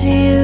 to you.